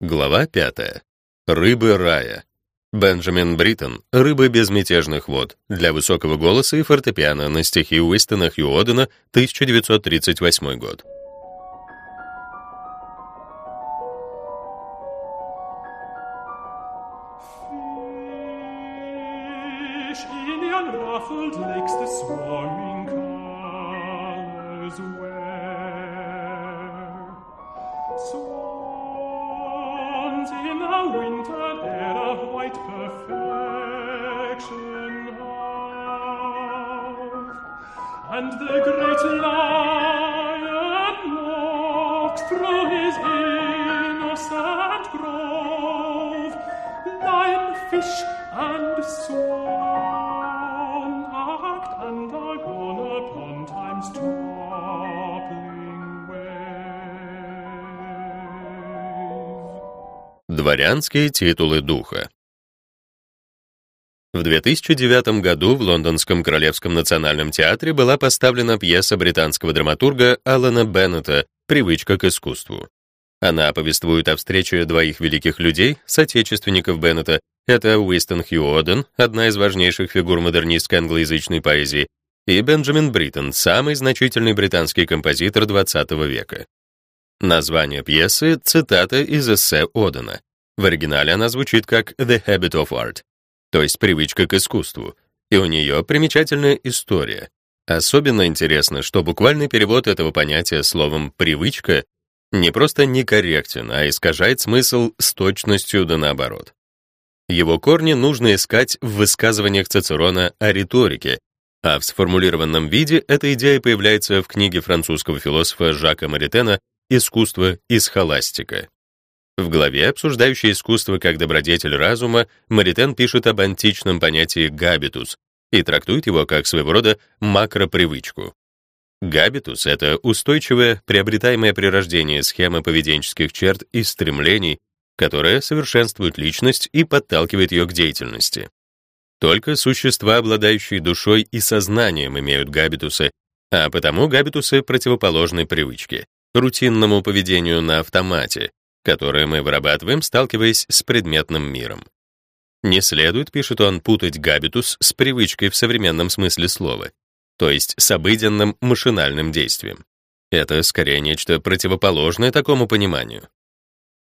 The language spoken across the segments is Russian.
Глава 5. Рыбы рая. Бенджамин Бриттон. Рыбы безмятежных вод. Для высокого голоса и фортепиано на стихи Уистона Хью Одена, 1938 год. And swan act antagon upon time's toppling wave. Дворянские титулы духа. В 2009 году в Лондонском Королевском национальном театре была поставлена пьеса британского драматурга Алана Беннета «Привычка к искусству». Она повествует о встрече двоих великих людей, соотечественников Беннета. Это Уистон Хью Оден, одна из важнейших фигур модернистской англоязычной поэзии, и Бенджамин Бриттон, самый значительный британский композитор XX века. Название пьесы — цитата из эссе Одена. В оригинале она звучит как «The Habit of Art», то есть привычка к искусству, и у нее примечательная история. Особенно интересно, что буквальный перевод этого понятия словом «привычка» не просто некорректен, а искажает смысл с точностью да наоборот. Его корни нужно искать в высказываниях Цицерона о риторике, а в сформулированном виде эта идея появляется в книге французского философа Жака Маритена «Искусство и схоластика». В главе, обсуждающей искусство как добродетель разума, Маритен пишет об античном понятии «габитус» и трактует его как своего рода макропривычку. Габитус — это устойчивая, приобретаемая при рождении схема поведенческих черт и стремлений, которая совершенствует личность и подталкивает ее к деятельности. Только существа, обладающие душой и сознанием, имеют габитусы, а потому габитусы противоположны привычке, рутинному поведению на автомате, которое мы вырабатываем, сталкиваясь с предметным миром. Не следует, пишет он, путать габитус с привычкой в современном смысле слова, то есть с обыденным машинальным действием. Это скорее нечто противоположное такому пониманию.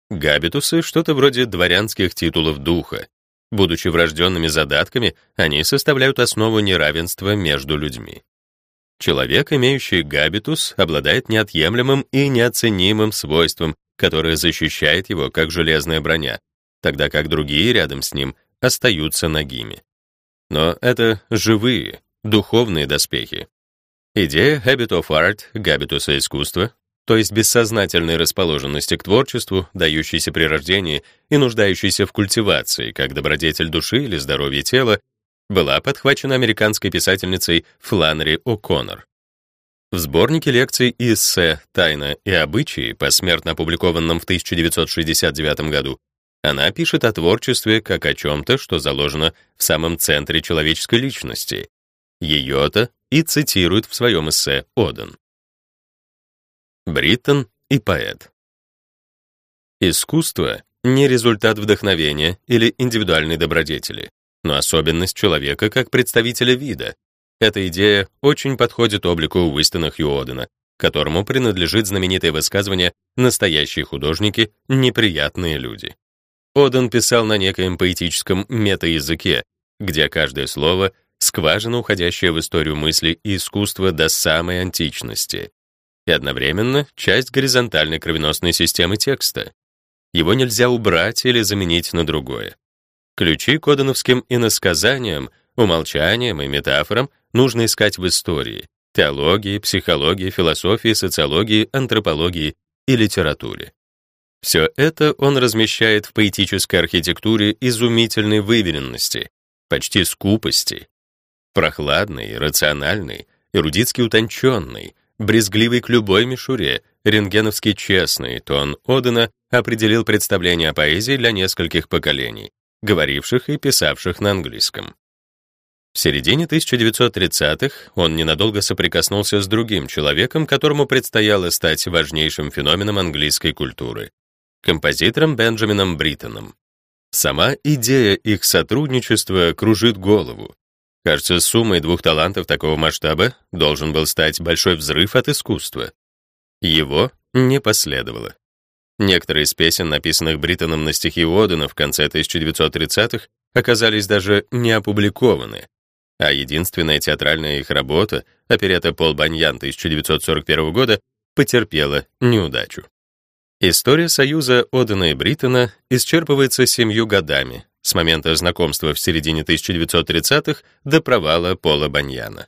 Габитусы — что-то вроде дворянских титулов духа. Будучи врожденными задатками, они составляют основу неравенства между людьми. Человек, имеющий габитус, обладает неотъемлемым и неоценимым свойством, которое защищает его как железная броня, тогда как другие рядом с ним остаются нагими. Но это живые, духовные доспехи. Идея habit of art, габитуса искусства, то есть бессознательной расположенности к творчеству, дающейся при рождении и нуждающейся в культивации, как добродетель души или здоровье тела, была подхвачена американской писательницей Фланнери О'Коннор. В сборнике лекций и эссе «Тайна и обычаи», посмертно опубликованном в 1969 году, она пишет о творчестве как о чем-то, что заложено в самом центре человеческой личности. Ее-то и цитирует в своем эссе Оден. Бриттон и поэт. Искусство — не результат вдохновения или индивидуальной добродетели, но особенность человека как представителя вида. Эта идея очень подходит облику Уистона Хьюодена, которому принадлежит знаменитое высказывание «настоящие художники — неприятные люди». Оден писал на некоем поэтическом метаязыке, где каждое слово — скважина, уходящая в историю мысли и искусства до самой античности и одновременно часть горизонтальной кровеносной системы текста. Его нельзя убрать или заменить на другое. Ключи к одановским иносказаниям, умолчаниям и метафорам нужно искать в истории, теологии, психологии, философии, социологии, антропологии и литературе. Все это он размещает в поэтической архитектуре изумительной выверенности, почти скупости, прохладной, рациональной, эрудитски утонченной, брезгливый к любой мишуре, рентгеновский честный тон Одена определил представление о поэзии для нескольких поколений, говоривших и писавших на английском. В середине 1930-х он ненадолго соприкоснулся с другим человеком, которому предстояло стать важнейшим феноменом английской культуры композитором Бенджамином Бриттоном. Сама идея их сотрудничества кружит голову. Кажется, суммой двух талантов такого масштаба должен был стать большой взрыв от искусства. Его не последовало. Некоторые из песен, написанных Бриттоном на стихи Уодена в конце 1930-х, оказались даже не опубликованы, а единственная театральная их работа, оперета «Пол Баньян» 1941 года, потерпела неудачу. История союза Одена и Бриттона исчерпывается семью годами, с момента знакомства в середине 1930-х до провала Пола Баньяна.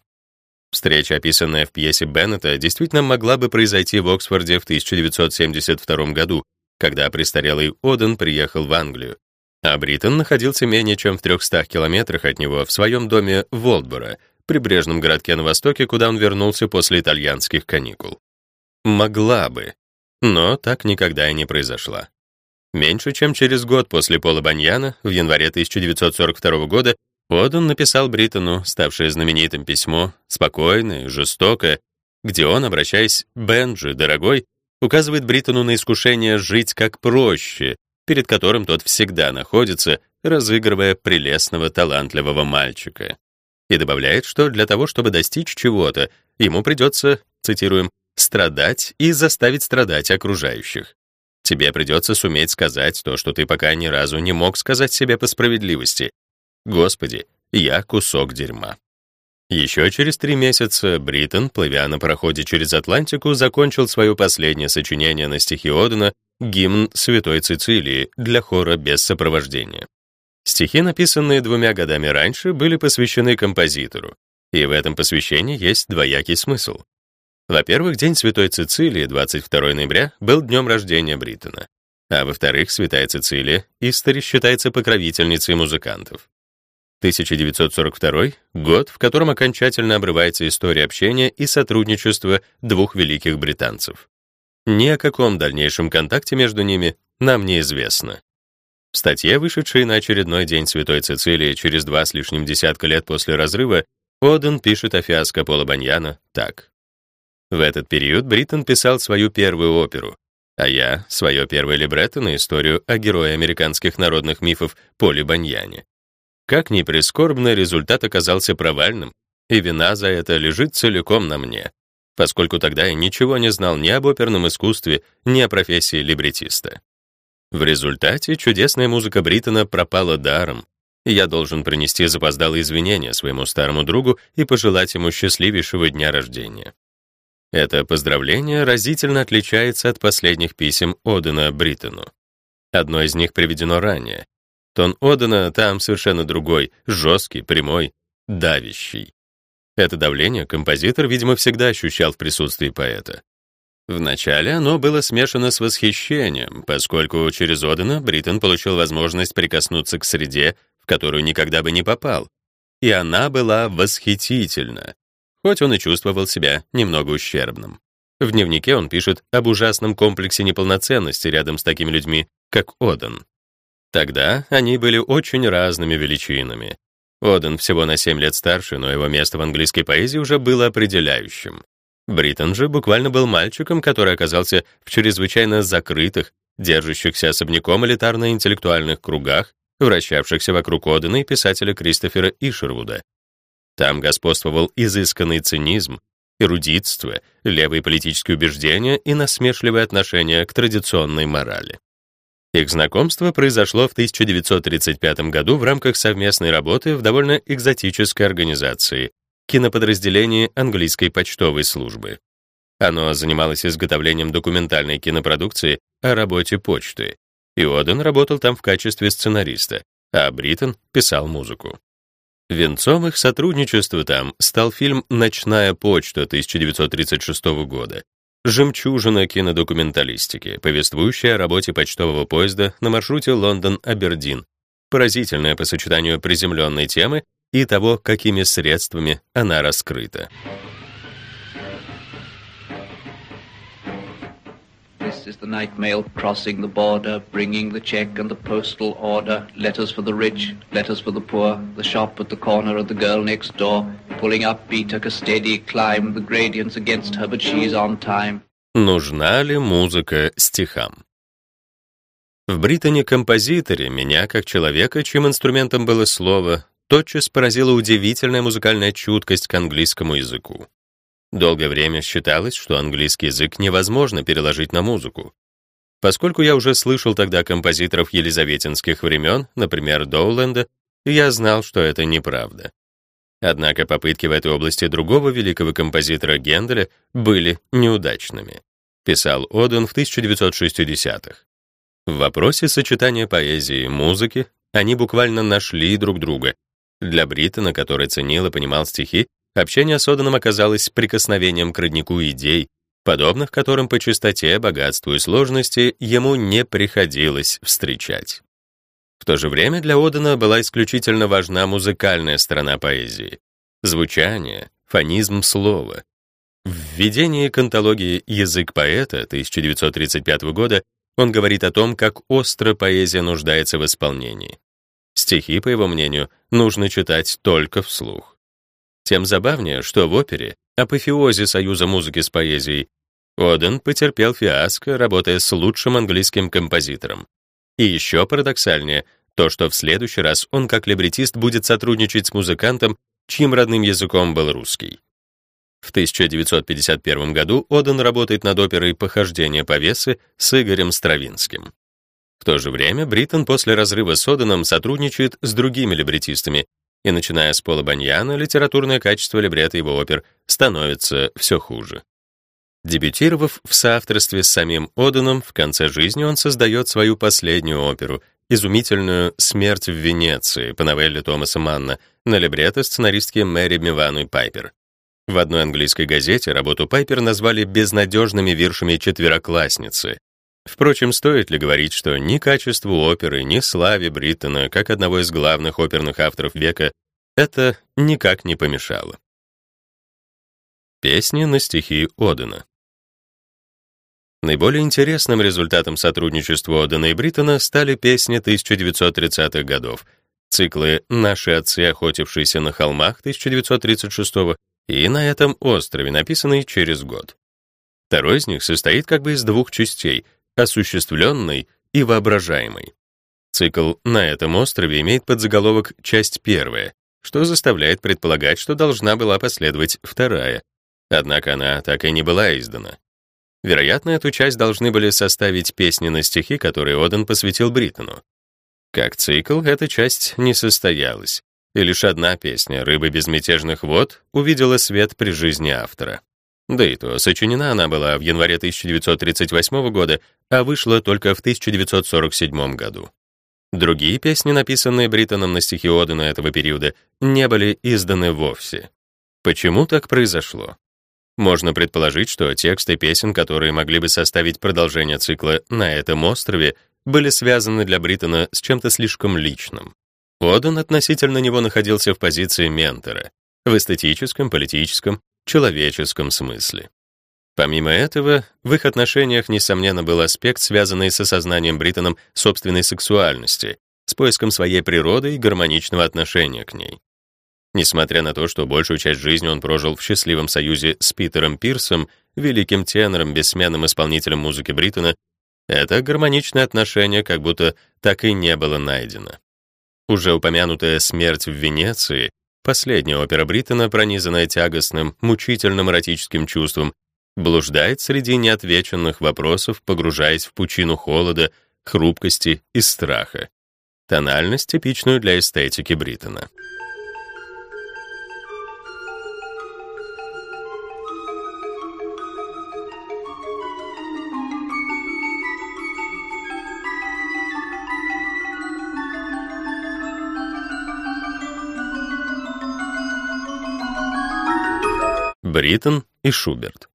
Встреча, описанная в пьесе Беннета, действительно могла бы произойти в Оксфорде в 1972 году, когда престарелый Оден приехал в Англию, а Бриттон находился менее чем в 300 километрах от него в своем доме Волдборо, прибрежном городке на востоке, куда он вернулся после итальянских каникул. Могла бы, но так никогда и не произошла. Меньше чем через год после Пола Баньяна, в январе 1942 года, Оден написал Бриттону, ставшее знаменитым письмо, спокойное, жестокое, где он, обращаясь «Бенджи, дорогой», указывает Бриттону на искушение жить как проще, перед которым тот всегда находится, разыгрывая прелестного, талантливого мальчика. И добавляет, что для того, чтобы достичь чего-то, ему придется, цитируем, «страдать и заставить страдать окружающих». Тебе придется суметь сказать то, что ты пока ни разу не мог сказать себе по справедливости. Господи, я кусок дерьма. Еще через три месяца Бриттон, плывя на пароходе через Атлантику, закончил свое последнее сочинение на стихи Одена «Гимн Святой Цицилии» для хора без сопровождения. Стихи, написанные двумя годами раньше, были посвящены композитору, и в этом посвящении есть двоякий смысл. Во-первых, День Святой Цицилии, 22 ноября, был днем рождения Бриттона, а во-вторых, Святая Цицилия истори считается покровительницей музыкантов. 1942 — год, в котором окончательно обрывается история общения и сотрудничества двух великих британцев. Ни о каком дальнейшем контакте между ними нам неизвестно. В статье, вышедшей на очередной день Святой Цицилии через два с лишним десятка лет после разрыва, Оден пишет о фиаско Пола Баньяна так. В этот период Бриттон писал свою первую оперу, а я — свое первое либретто на историю о герое американских народных мифов Поле Баньяне. Как ни прискорбно, результат оказался провальным, и вина за это лежит целиком на мне, поскольку тогда я ничего не знал ни об оперном искусстве, ни о профессии либретиста. В результате чудесная музыка Бриттона пропала даром, и я должен принести запоздалые извинения своему старому другу и пожелать ему счастливейшего дня рождения. Это поздравление разительно отличается от последних писем Одена Бриттону. Одно из них приведено ранее, Тон Одена там совершенно другой, жесткий, прямой, давящий. Это давление композитор, видимо, всегда ощущал в присутствии поэта. Вначале оно было смешано с восхищением, поскольку через Одена Бриттон получил возможность прикоснуться к среде, в которую никогда бы не попал. И она была восхитительна, хоть он и чувствовал себя немного ущербным. В дневнике он пишет об ужасном комплексе неполноценности рядом с такими людьми, как Оден. Тогда они были очень разными величинами. Оден всего на 7 лет старше, но его место в английской поэзии уже было определяющим. Бриттон же буквально был мальчиком, который оказался в чрезвычайно закрытых, держащихся особняком элитарно-интеллектуальных кругах, вращавшихся вокруг Одена и писателя Кристофера Ишервуда. Там господствовал изысканный цинизм, эрудитство, левые политические убеждения и насмешливое отношение к традиционной морали. Их знакомство произошло в 1935 году в рамках совместной работы в довольно экзотической организации киноподразделении английской почтовой службы. Оно занималось изготовлением документальной кинопродукции о работе почты. И Оден работал там в качестве сценариста, а Бриттон писал музыку. Венцом их сотрудничества там стал фильм «Ночная почта» 1936 года, Жемчужина кинодокументалистики, повествующая о работе почтового поезда на маршруте Лондон-Абердин. Поразительная по сочетанию приземленной темы и того, какими средствами она раскрыта. This is the night mail crossing the border, bringing the check and the postal order, letters for the rich, letters for the poor, the shop at the corner of the girl next door, pulling up beat took a steady climb, the gradients against her, but she's on time. Нужна ли музыка стихам? В Британе-композиторе меня, как человека, чьим инструментом было слово, тотчас поразила удивительная музыкальная чуткость к английскому языку. Долгое время считалось, что английский язык невозможно переложить на музыку. Поскольку я уже слышал тогда композиторов елизаветинских времен, например, Доуленда, я знал, что это неправда. Однако попытки в этой области другого великого композитора Генделя были неудачными, писал Оден в 1960-х. В вопросе сочетания поэзии и музыки они буквально нашли друг друга. Для Бриттона, который ценил и понимал стихи, общение с Оденом оказалось прикосновением к роднику идей, подобных которым по чистоте, богатству и сложности ему не приходилось встречать. В то же время для Одена была исключительно важна музыкальная сторона поэзии. Звучание, фонизм слова. В введении к антологии «Язык поэта» 1935 года он говорит о том, как остро поэзия нуждается в исполнении. Стихи, по его мнению, нужно читать только вслух. Тем забавнее, что в опере, апофеозе союза музыки с поэзией, Оден потерпел фиаско, работая с лучшим английским композитором. И еще парадоксальнее то, что в следующий раз он как либретист будет сотрудничать с музыкантом, чьим родным языком был русский. В 1951 году Оден работает над оперой «Похождение повесы» с Игорем Стравинским. В то же время Бриттон после разрыва с Оденом сотрудничает с другими либретистами, и начиная с Пола Баньяна, литературное качество либретто его опер становится все хуже. Дебютировав в соавторстве с самим Оденом, в конце жизни он создает свою последнюю оперу, изумительную «Смерть в Венеции» по новелле Томаса Манна на либретто сценаристки Мэри Мивану Пайпер. В одной английской газете работу Пайпер назвали безнадежными виршами четвероклассницы. Впрочем, стоит ли говорить, что ни качеству оперы, ни славе Бриттона, как одного из главных оперных авторов века, это никак не помешало. Песни на стихи Одена. Наиболее интересным результатом сотрудничества Одена и Бриттона стали песни 1930-х годов, циклы «Наши отцы, охотившиеся на холмах» 1936 и «На этом острове», написанные через год. Второй из них состоит как бы из двух частей — осуществленной и воображаемой. Цикл «На этом острове» имеет подзаголовок «Часть первая», что заставляет предполагать, что должна была последовать вторая. Однако она так и не была издана. Вероятно, эту часть должны были составить песни на стихи, которые Оден посвятил Бриттону. Как цикл, эта часть не состоялась, и лишь одна песня «Рыбы безмятежных вод» увидела свет при жизни автора. Да и то, сочинена она была в январе 1938 года, а вышла только в 1947 году. Другие песни, написанные Бриттоном на стихи Одена этого периода, не были изданы вовсе. Почему так произошло? Можно предположить, что тексты песен, которые могли бы составить продолжение цикла «На этом острове», были связаны для Бриттона с чем-то слишком личным. Оден относительно него находился в позиции ментора, в эстетическом, политическом, человеческом смысле. Помимо этого, в их отношениях, несомненно, был аспект, связанный с осознанием Бриттоном собственной сексуальности, с поиском своей природы и гармоничного отношения к ней. Несмотря на то, что большую часть жизни он прожил в счастливом союзе с Питером Пирсом, великим тенором, бессменным исполнителем музыки Бриттона, это гармоничное отношение как будто так и не было найдено. Уже упомянутая «Смерть в Венеции», последняя опера Бриттона, пронизанная тягостным, мучительным эротическим чувством, блуждает среди неотвеченных вопросов, погружаясь в пучину холода, хрупкости и страха. Тональность, типичную для эстетики Бриттона. Бриттон и Шуберт.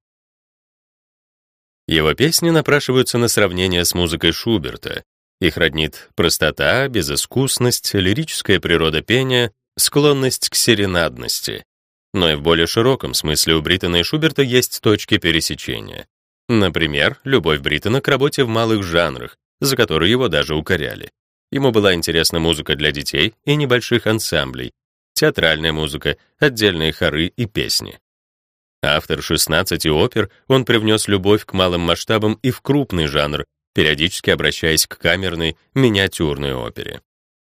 Его песни напрашиваются на сравнение с музыкой Шуберта. Их роднит простота, безыскусность, лирическая природа пения, склонность к серенадности. Но и в более широком смысле у Бриттона и Шуберта есть точки пересечения. Например, любовь Бриттона к работе в малых жанрах, за которую его даже укоряли. Ему была интересна музыка для детей и небольших ансамблей, театральная музыка, отдельные хоры и песни. Автор 16 опер, он привнес любовь к малым масштабам и в крупный жанр, периодически обращаясь к камерной, миниатюрной опере.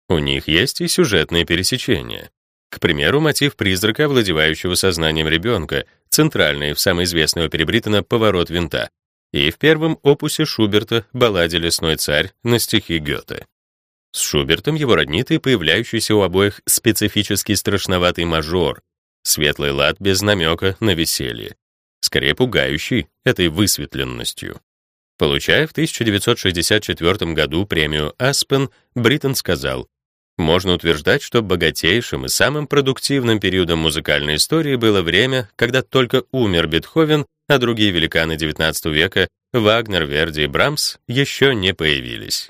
У них есть и сюжетные пересечения. К примеру, мотив призрака, овладевающего сознанием ребенка, центральный в самой известной опере Бриттона «Поворот винта», и в первом опусе Шуберта «Балладе лесной царь» на стихи Гёте. С Шубертом его роднит и появляющийся у обоих специфический страшноватый мажор, светлый лад без намека на веселье, скорее пугающий этой высветленностью. Получая в 1964 году премию Аспен, Бриттон сказал, можно утверждать, что богатейшим и самым продуктивным периодом музыкальной истории было время, когда только умер Бетховен, а другие великаны XIX века, Вагнер, Верди и Брамс, еще не появились.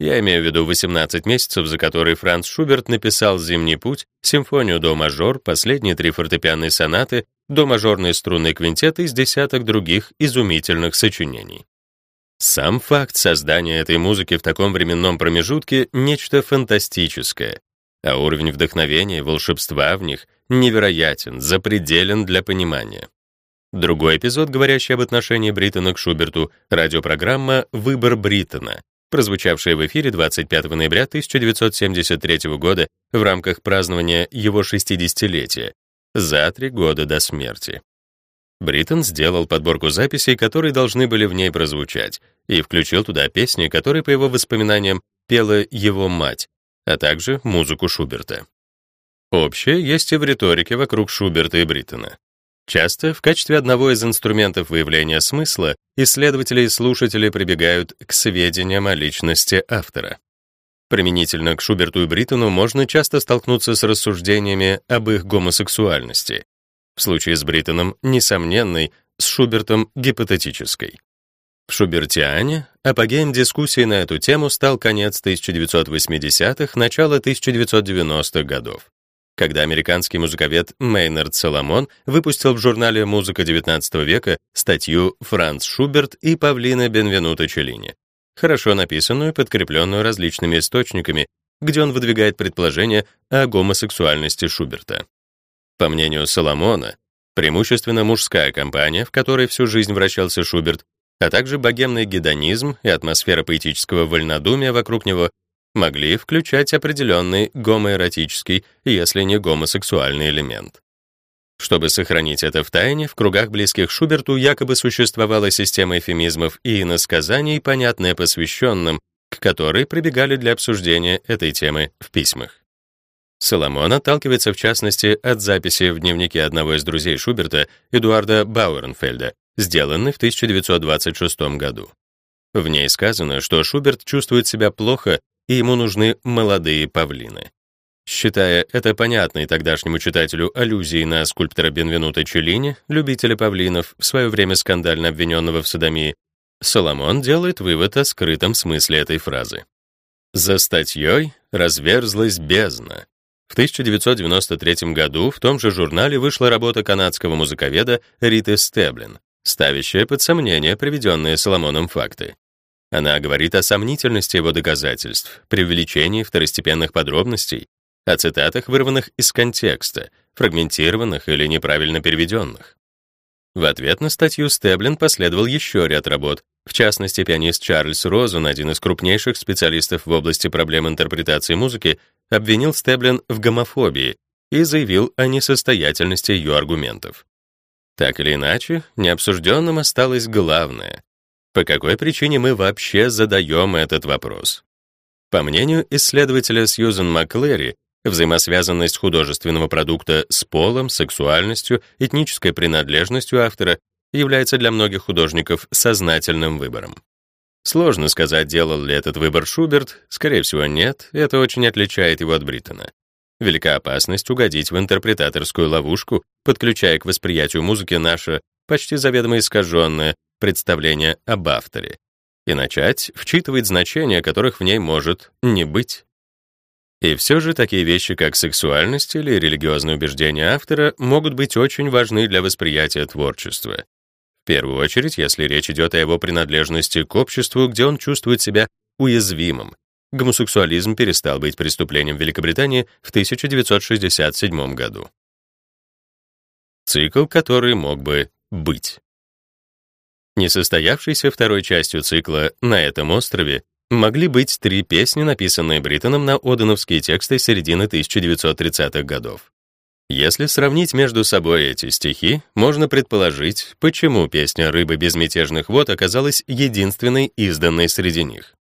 Я имею в виду 18 месяцев, за которые Франц Шуберт написал «Зимний путь», симфонию до мажор, последние три фортепианные сонаты, до мажорные струнные квинтеты из десяток других изумительных сочинений. Сам факт создания этой музыки в таком временном промежутке — нечто фантастическое, а уровень вдохновения и волшебства в них невероятен, запределен для понимания. Другой эпизод, говорящий об отношении Бриттона к Шуберту, радиопрограмма «Выбор Бриттона», прозвучавшая в эфире 25 ноября 1973 года в рамках празднования его 60-летия, за три года до смерти. Бриттон сделал подборку записей, которые должны были в ней прозвучать, и включил туда песни, которые, по его воспоминаниям, пела его мать, а также музыку Шуберта. Общее есть и в риторике вокруг Шуберта и Бриттона. Часто в качестве одного из инструментов выявления смысла исследователи и слушатели прибегают к сведениям о личности автора. Применительно к Шуберту и Бриттону можно часто столкнуться с рассуждениями об их гомосексуальности. В случае с Бриттоном несомненной, с Шубертом гипотетической. В Шубертиане апогеем дискуссии на эту тему стал конец 1980-х, начало 1990-х годов когда американский музыковед Мейнард Соломон выпустил в журнале «Музыка XIX века» статью «Франц Шуберт и Павлина Бенвенуто Челлини», хорошо написанную, подкрепленную различными источниками, где он выдвигает предположение о гомосексуальности Шуберта. По мнению Соломона, преимущественно мужская компания, в которой всю жизнь вращался Шуберт, а также богемный гедонизм и атмосфера поэтического вольнодумия вокруг него могли включать определенный гомоэротический, если не гомосексуальный элемент. Чтобы сохранить это в тайне, в кругах близких Шуберту якобы существовала система эфемизмов и иносказаний, понятная посвященным, к которой прибегали для обсуждения этой темы в письмах. Соломон отталкивается в частности от записи в дневнике одного из друзей Шуберта, Эдуарда Бауэрнфельда, сделанной в 1926 году. В ней сказано, что Шуберт чувствует себя плохо и ему нужны молодые павлины. Считая это понятной тогдашнему читателю аллюзией на скульптора Бенвенуто Челлини, любителя павлинов, в свое время скандально обвиненного в содомии, Соломон делает вывод о скрытом смысле этой фразы. За статьей разверзлась бездна. В 1993 году в том же журнале вышла работа канадского музыковеда Риты Стеблин, ставящая под сомнение приведенные Соломоном факты. Она говорит о сомнительности его доказательств, преувеличении второстепенных подробностей, о цитатах, вырванных из контекста, фрагментированных или неправильно переведенных. В ответ на статью Стеблин последовал еще ряд работ, в частности, пианист Чарльз Розен, один из крупнейших специалистов в области проблем интерпретации музыки, обвинил Стеблин в гомофобии и заявил о несостоятельности ее аргументов. Так или иначе, необсужденным осталось главное по какой причине мы вообще задаем этот вопрос? По мнению исследователя Сьюзен Маклэри, взаимосвязанность художественного продукта с полом, сексуальностью, этнической принадлежностью автора является для многих художников сознательным выбором. Сложно сказать, делал ли этот выбор Шуберт, скорее всего, нет, это очень отличает его от Бриттона. Велика опасность угодить в интерпретаторскую ловушку, подключая к восприятию музыки наше, почти заведомо искаженное, представление об авторе и начать вчитывать значения, которых в ней может не быть. И все же такие вещи, как сексуальность или религиозные убеждения автора, могут быть очень важны для восприятия творчества. В первую очередь, если речь идет о его принадлежности к обществу, где он чувствует себя уязвимым. Гомосексуализм перестал быть преступлением в Великобритании в 1967 году. Цикл, который мог бы быть. Несостоявшейся второй частью цикла «На этом острове» могли быть три песни, написанные Бриттоном на оденовские тексты середины 1930-х годов. Если сравнить между собой эти стихи, можно предположить, почему песня «Рыбы безмятежных вод» оказалась единственной изданной среди них.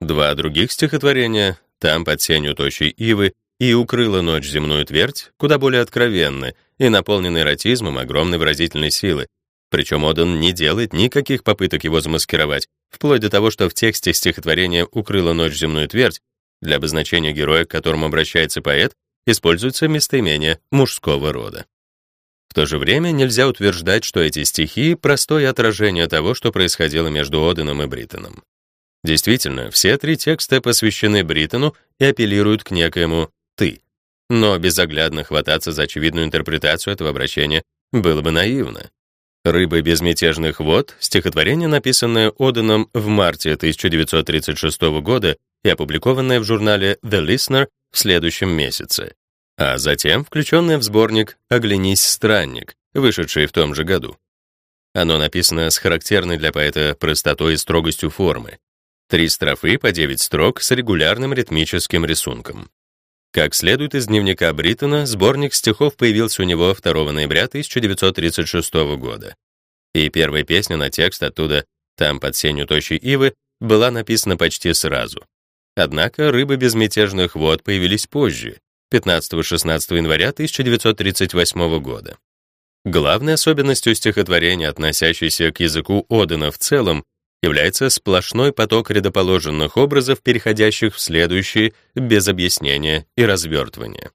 Два других стихотворения «Там под сенью тощей ивы» и «Укрыла ночь земную твердь» куда более откровенны и наполнены эротизмом огромной выразительной силы, причем Оден не делает никаких попыток его замаскировать, вплоть до того, что в тексте стихотворения «Укрыла ночь земную твердь» для обозначения героя, к которому обращается поэт, используется местоимение мужского рода. В то же время нельзя утверждать, что эти стихи — простое отражение того, что происходило между Оденом и Бриттоном. Действительно, все три текста посвящены Бриттону и апеллируют к некоему «ты». Но безоглядно хвататься за очевидную интерпретацию этого обращения было бы наивно. «Рыбы безмятежных вод» — стихотворение, написанное Оденом в марте 1936 года и опубликованное в журнале The Listener в следующем месяце, а затем включенное в сборник «Оглянись, странник», вышедший в том же году. Оно написано с характерной для поэта простотой и строгостью формы. Три строфы по девять строк с регулярным ритмическим рисунком. Как следует из дневника Бриттона, сборник стихов появился у него 2 ноября 1936 года. И первая песня на текст оттуда «Там под сенью тощей ивы» была написана почти сразу. Однако рыбы безмятежных вод появились позже, 15-16 января 1938 года. Главной особенностью стихотворения, относящейся к языку Одена в целом, является сплошной поток рядоположенных образов, переходящих в следующие без объяснения и развертывания.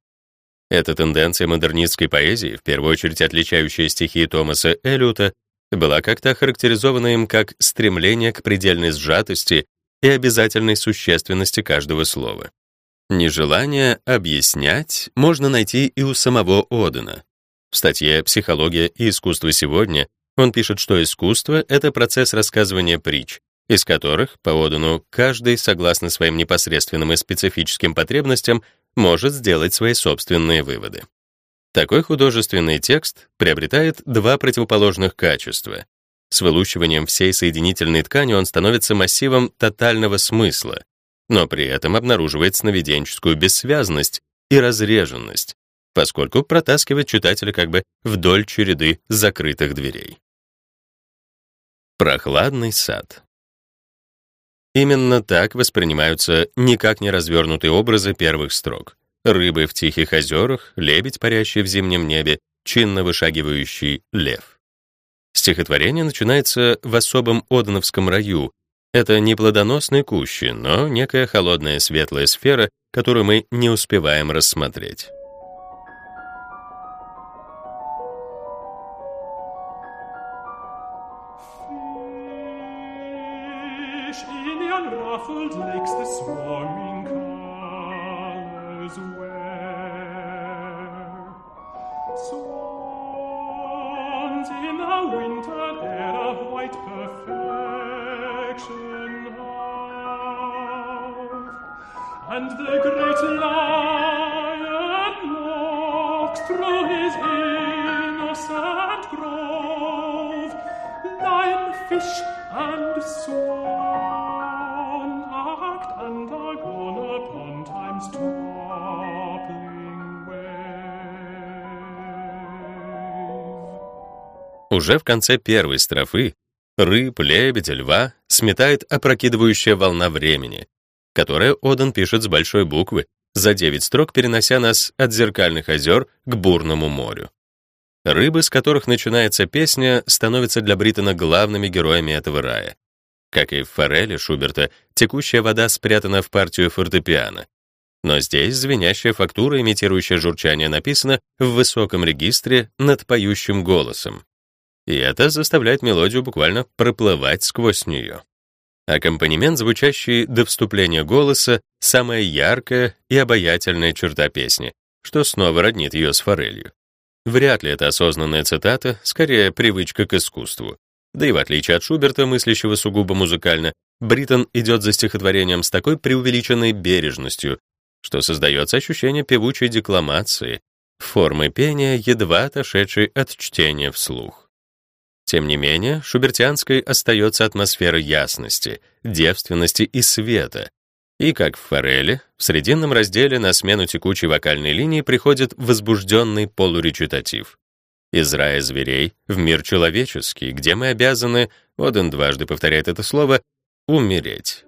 Эта тенденция модернистской поэзии, в первую очередь отличающая стихи Томаса Эллиота, была как-то охарактеризована им как стремление к предельной сжатости и обязательной существенности каждого слова. Нежелание объяснять можно найти и у самого Одена. В статье «Психология и искусство сегодня» он пишет, что искусство — это процесс рассказывания притч, из которых, по Одену, каждый, согласно своим непосредственным и специфическим потребностям, может сделать свои собственные выводы. Такой художественный текст приобретает два противоположных качества с вылучиванием всей соединительной ткани он становится массивом тотального смысла, но при этом обнаруживает сновиденческую бессвязность и разреженность, поскольку протаскивает читателя как бы вдоль череды закрытых дверей. Прохладный сад. Именно так воспринимаются никак не развернутые образы первых строк. Рыбы в тихих озерах, лебедь, парящий в зимнем небе, чинно вышагивающий лев. Стихотворение начинается в особом Одновском раю. Это не плодоносные кущи, но некая холодная светлая сфера, которую мы не успеваем рассмотреть. in your ruffled lakes the swarming. Уже в конце первой строфы рыб, лебедя, льва сметает опрокидывающая волна времени, которое Оден пишет с большой буквы, за девять строк перенося нас от зеркальных озер к бурному морю. Рыбы, с которых начинается песня, становятся для Бриттона главными героями этого рая. Как и в форели Шуберта, текущая вода спрятана в партию фортепиано. Но здесь звенящая фактура, имитирующая журчание, написана в высоком регистре над поющим голосом. И это заставляет мелодию буквально проплывать сквозь нее. Аккомпанемент, звучащий до вступления голоса, самая яркая и обаятельная черта песни, что снова роднит ее с форелью. Вряд ли это осознанная цитата, скорее привычка к искусству. Да и в отличие от Шуберта, мыслящего сугубо музыкально, Бриттон идет за стихотворением с такой преувеличенной бережностью, что создается ощущение певучей декламации, формы пения, едва отошедшей от чтения вслух. Тем не менее, шубертианской остается атмосфера ясности, девственности и света. И как в форели, в срединном разделе на смену текучей вокальной линии приходит возбужденный полуречитатив. Из рая зверей в мир человеческий, где мы обязаны, Оден дважды повторяет это слово, умереть.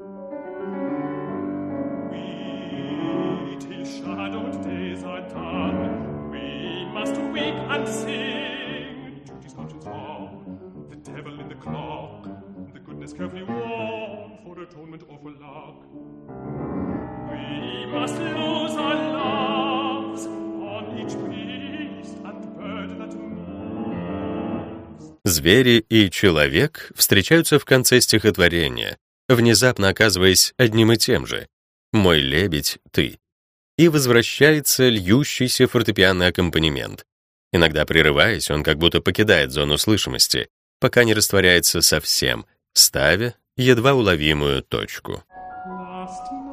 Звери и человек встречаются в конце стихотворения, внезапно оказываясь одним и тем же. «Мой лебедь — ты». И возвращается льющийся фортепианный аккомпанемент. Иногда прерываясь, он как будто покидает зону слышимости, пока не растворяется совсем, ставя едва уловимую точку. Last